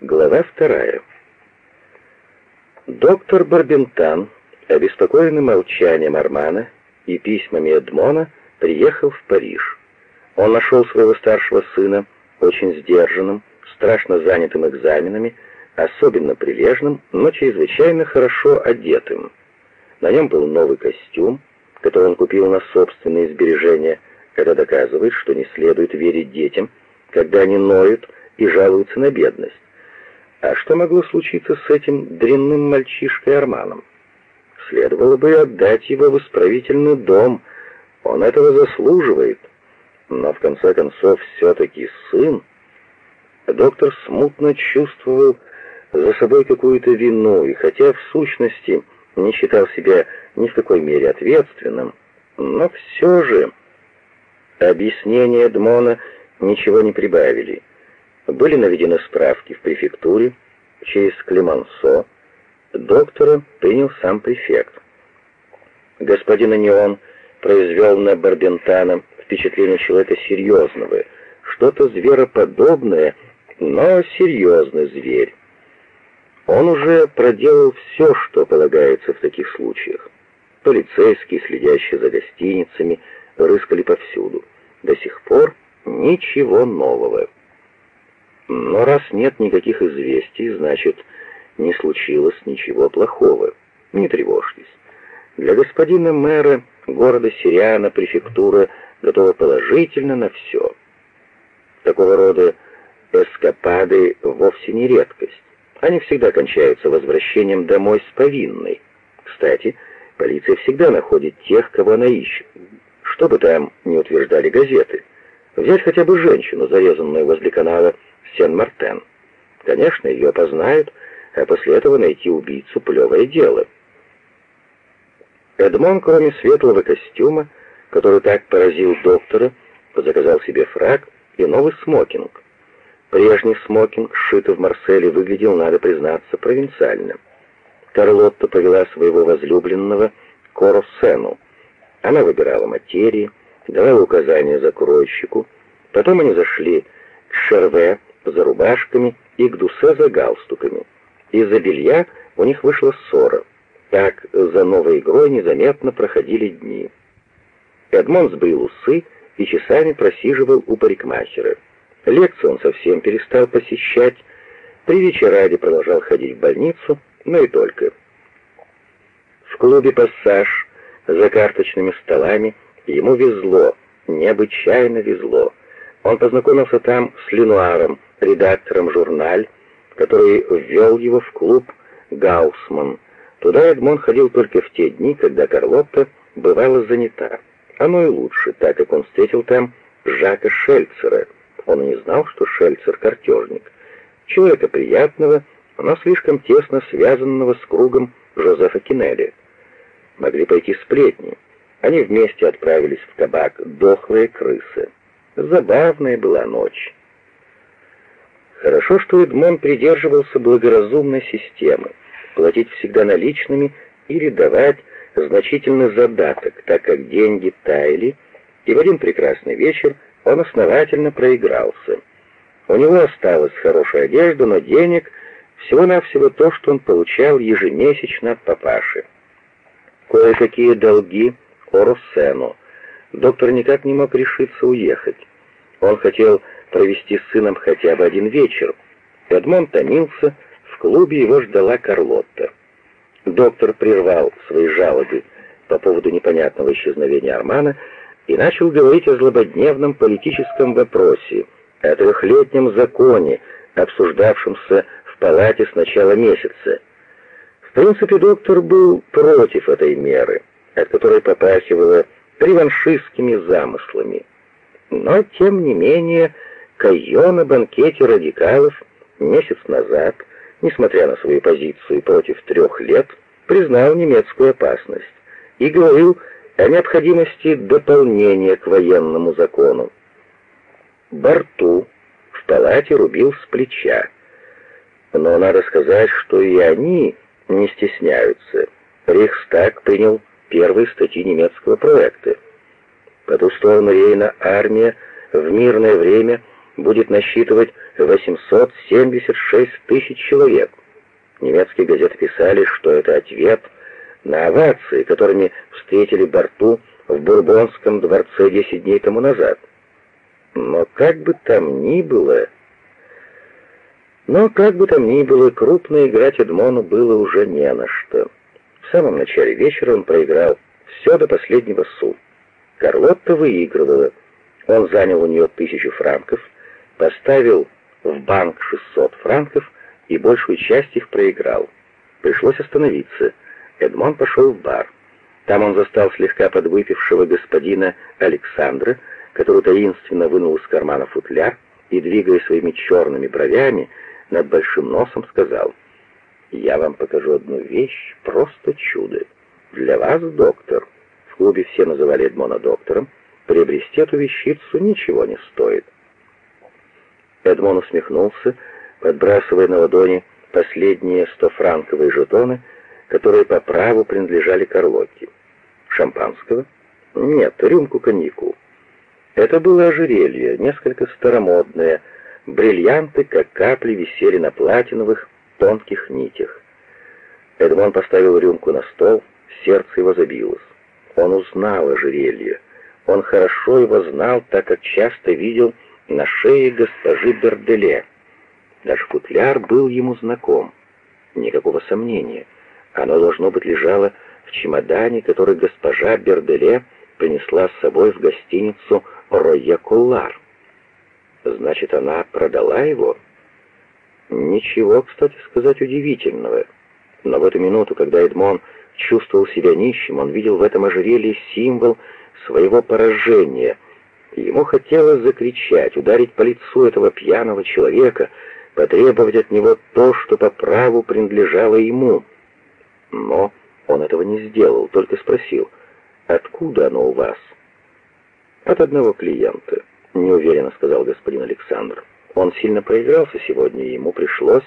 Глава вторая. Доктор Барбентан, обеспокоенный молчанием Армана и письмами Эдмона, приехал в Париж. Он нашел своего старшего сына очень сдержанным, страшно занятым экзаменами, особенно прилежным, но чрезвычайно хорошо одетым. На нем был новый костюм, который он купил на собственные сбережения. Это доказывает, что не следует верить детям, когда они ноют и жалуются на бедность. А что могло случиться с этим дрянным мальчишкой Арманом? Следовало бы отдать его в исправительный дом. Он этого заслуживает. Но в конце концов все-таки сын. Доктор смутно чувствовал за собой какую-то вину, и хотя в сущности не считал себя ни в какой мере ответственным, но все же объяснения Эдмона ничего не прибавили. Были наведены справки в префектуре, через Клемансо. Доктора принял сам префект. Господин Анион произвел на Барбентана впечатление человека серьезного, что-то звероподобное, но серьезный зверь. Он уже проделал все, что полагается в таких случаях. Полицейские, следящие за гостиницами, рыскали повсюду. До сих пор ничего нового. Но раз нет никаких известий, значит, не случилось ничего плохого. Не тревожьтесь. Для господина мэра города Сириана префектура готова положительно на все. Такого рода эскапады вовсе не редкость. Они всегда кончаются возвращением домой с повинной. Кстати, полиция всегда находит тех, кого она ищет. Что бы там ни утверждали газеты. Взять хотя бы женщину, зарезанную возле канала Сен-Мартен. Конечно, ее опознают, а после этого найти убийцу — плевое дело. Эдмон, кроме светлого костюма, который так поразил доктора, заказал себе фраг и новый смокинг. Прежний смокинг, сшитый в Марселе, выглядел, надо признаться, провинциальным. Карлотта повела своего возлюбленного к Ороссену. Она выбирала материи, давала указания закройщику. Потом они зашли к Шерве, за рубашками и к дусе за галстуками. Из-за белья у них вышла ссора. Так за новой игрой незаметно проходили дни. Эдмон сбрил усы и часами просиживал у парикмахера. Лекции он совсем перестал посещать, при ради продолжал ходить в больницу, но и только. В клубе «Пассаж» за карточными столами ему везло, необычайно везло. Он познакомился там с Ленуаром, редактором журналь, который ввел его в клуб «Гаусман». Туда Эдмон ходил только в те дни, когда Карлотта бывала занята. Оно и лучше, так как он встретил там Жака Шельцера. Он не знал, что Шельцер — картежник. Человека приятного, но слишком тесно связанного с кругом Жозефа Кинелли. Могли пойти сплетни. Они вместе отправились в кабак «Дохлые крысы». Забавная была ночь. Хорошо, что Эдмон придерживался благоразумной системы, платить всегда наличными или давать значительный задаток, так как деньги таяли, и в один прекрасный вечер он основательно проигрался. У него осталась хорошая одежда, но денег всего-навсего то, что он получал ежемесячно от папаши. Кое-какие долги Ороссену. Доктор никак не мог решиться уехать. Он хотел провести с сыном хотя бы один вечер. Эдмон томился, в клубе его ждала Карлотта. Доктор прервал свои жалобы по поводу непонятного исчезновения Армана и начал говорить о злободневном политическом вопросе, о трехлетнем законе, обсуждавшемся в палате с начала месяца. В принципе, доктор был против этой меры, от которой попахивало реваншистскими замыслами. Но, тем не менее, Кайо на банкете радикалов месяц назад, несмотря на свою позицию против трех лет, признал немецкую опасность и говорил о необходимости дополнения к военному закону. Борту в палате рубил с плеча. Но надо сказать, что и они не стесняются. Рейхстаг принял первые статьи немецкого проекта. По ту сторону Рейна армия в мирное время будет насчитывать 876 тысяч человек. Немецкие газеты писали, что это ответ на овации, которыми встретили Борту в Бурбонском дворце 10 дней тому назад. Но как бы там ни было... Но как бы там ни было, крупно играть Эдмону было уже не на что. В самом начале вечера он проиграл все до последнего су. Карлотта выигрывала. Он занял у нее тысячу франков, поставил в банк 600 франков и большую часть их проиграл. Пришлось остановиться. Эдмон пошел в бар. Там он застал слегка подвыпившего господина Александра, который таинственно вынул из кармана футляр и, двигая своими черными бровями, над большим носом сказал, «Я вам покажу одну вещь, просто чудо. Для вас, доктор, в клубе все называли Эдмона доктором, приобрести эту вещицу ничего не стоит». Эдмон усмехнулся, подбрасывая на ладони последние стофранковые жетоны, которые по праву принадлежали Карлотте. Шампанского? Нет, рюмку коньяку. Это было ожерелье, несколько старомодное. Бриллианты, как капли, висели на платиновых тонких нитях. Эдмон поставил рюмку на стол, сердце его забилось. Он узнал ожерелье. Он хорошо его знал, так как часто видел на шее госпожи Берделе. Даже футляр был ему знаком. Никакого сомнения. Оно, должно быть, лежало в чемодане, который госпожа Берделе принесла с собой в гостиницу «Ройе Куллар». Значит, она продала его? Ничего, кстати сказать, удивительного. Но в эту минуту, когда Эдмон чувствовал себя нищим, он видел в этом ожерелье символ своего поражения. Ему хотелось закричать, ударить по лицу этого пьяного человека, потребовать от него то, что по праву принадлежало ему. Но он этого не сделал, только спросил, «Откуда оно у вас?» «От одного клиента», — неуверенно сказал господин Александр. «Он сильно проигрался сегодня, и ему пришлось...»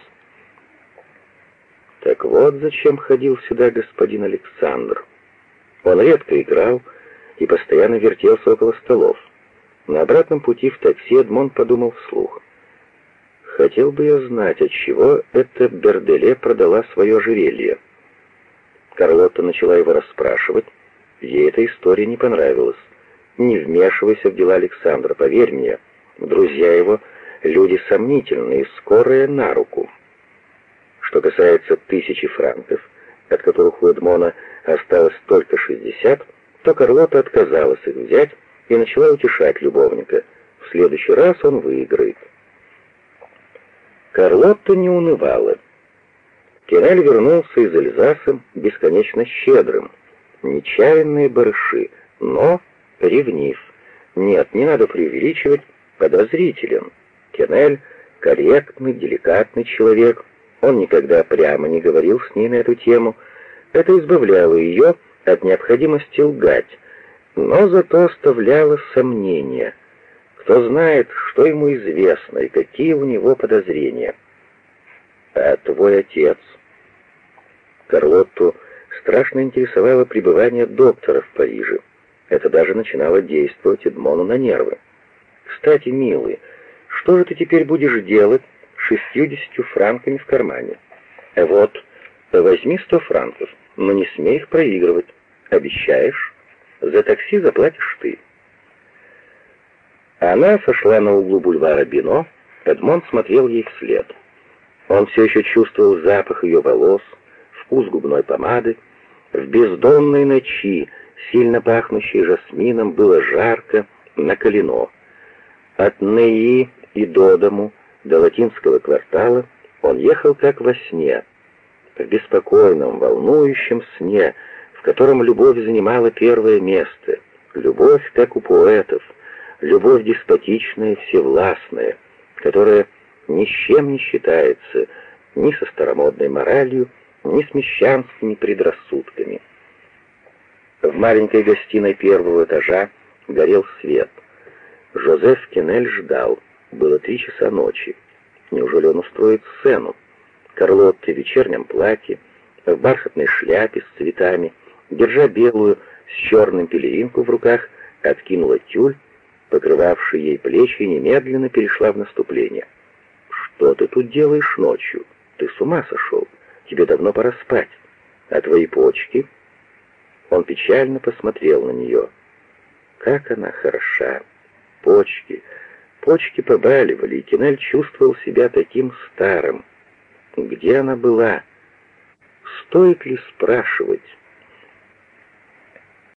Так вот зачем ходил сюда господин Александр. Он редко играл и постоянно вертелся около столов. На обратном пути в такси Эдмон подумал вслух. «Хотел бы я знать, от чего эта Берделе продала свое ожерелье». Карлотта начала его расспрашивать. Ей эта история не понравилась. Не вмешивайся в дела Александра, поверь мне. Друзья его — люди сомнительные, скорые на руку. Что касается тысячи франков, от которых у Эдмона осталось только шестьдесят, то Карлотта отказалась их взять и начала утешать любовника. В следующий раз он выиграет. Карлотта не унывала. Кирель вернулся из Эльзаса бесконечно щедрым. Нечаянные барыши, но ревнив. Нет, не надо преувеличивать, подозрителен. Кенель — корректный, деликатный человек. Он никогда прямо не говорил с ней на эту тему. Это избавляло ее от необходимости лгать, но зато оставляло сомнения. Кто знает, что ему известно и какие у него подозрения. А твой отец Карлотту страшно интересовало пребывание доктора в Париже. Это даже начинало действовать Эдмону на нервы. «Кстати, милый, что же ты теперь будешь делать с шестьюдесятью франками в кармане?» «Вот, возьми сто франков, но не смей их проигрывать. Обещаешь? За такси заплатишь ты». Она сошла на углу бульвара Бино, Эдмон смотрел ей вслед. Он все еще чувствовал запах ее волос, вкус губной помады. В бездонной ночи, сильно пахнущей жасмином, было жарко, накалено. От Неи и до дому, до латинского квартала, он ехал как во сне, в беспокойном, волнующем сне, в котором любовь занимала первое место, любовь, как у поэтов, любовь деспотичная, всевластная, которая ни с чем не считается, ни со старомодной моралью, ни с мещанскими предрассудками. В маленькой гостиной первого этажа горел свет. Жозеф Кенель ждал. Было три часа ночи. Неужели он устроит сцену? Карлотта в вечернем платье, в бархатной шляпе с цветами, держа белую с черным пелеринку в руках, откинула тюль, покрывавший ей плечи, и немедленно перешла в наступление. Что ты тут делаешь ночью? Ты с ума сошел? Тебе давно пора спать. А твои почки?» Он печально посмотрел на нее. Как она хороша! Почки, почки побаливали, и Кинель чувствовал себя таким старым. Где она была? Стоит ли спрашивать?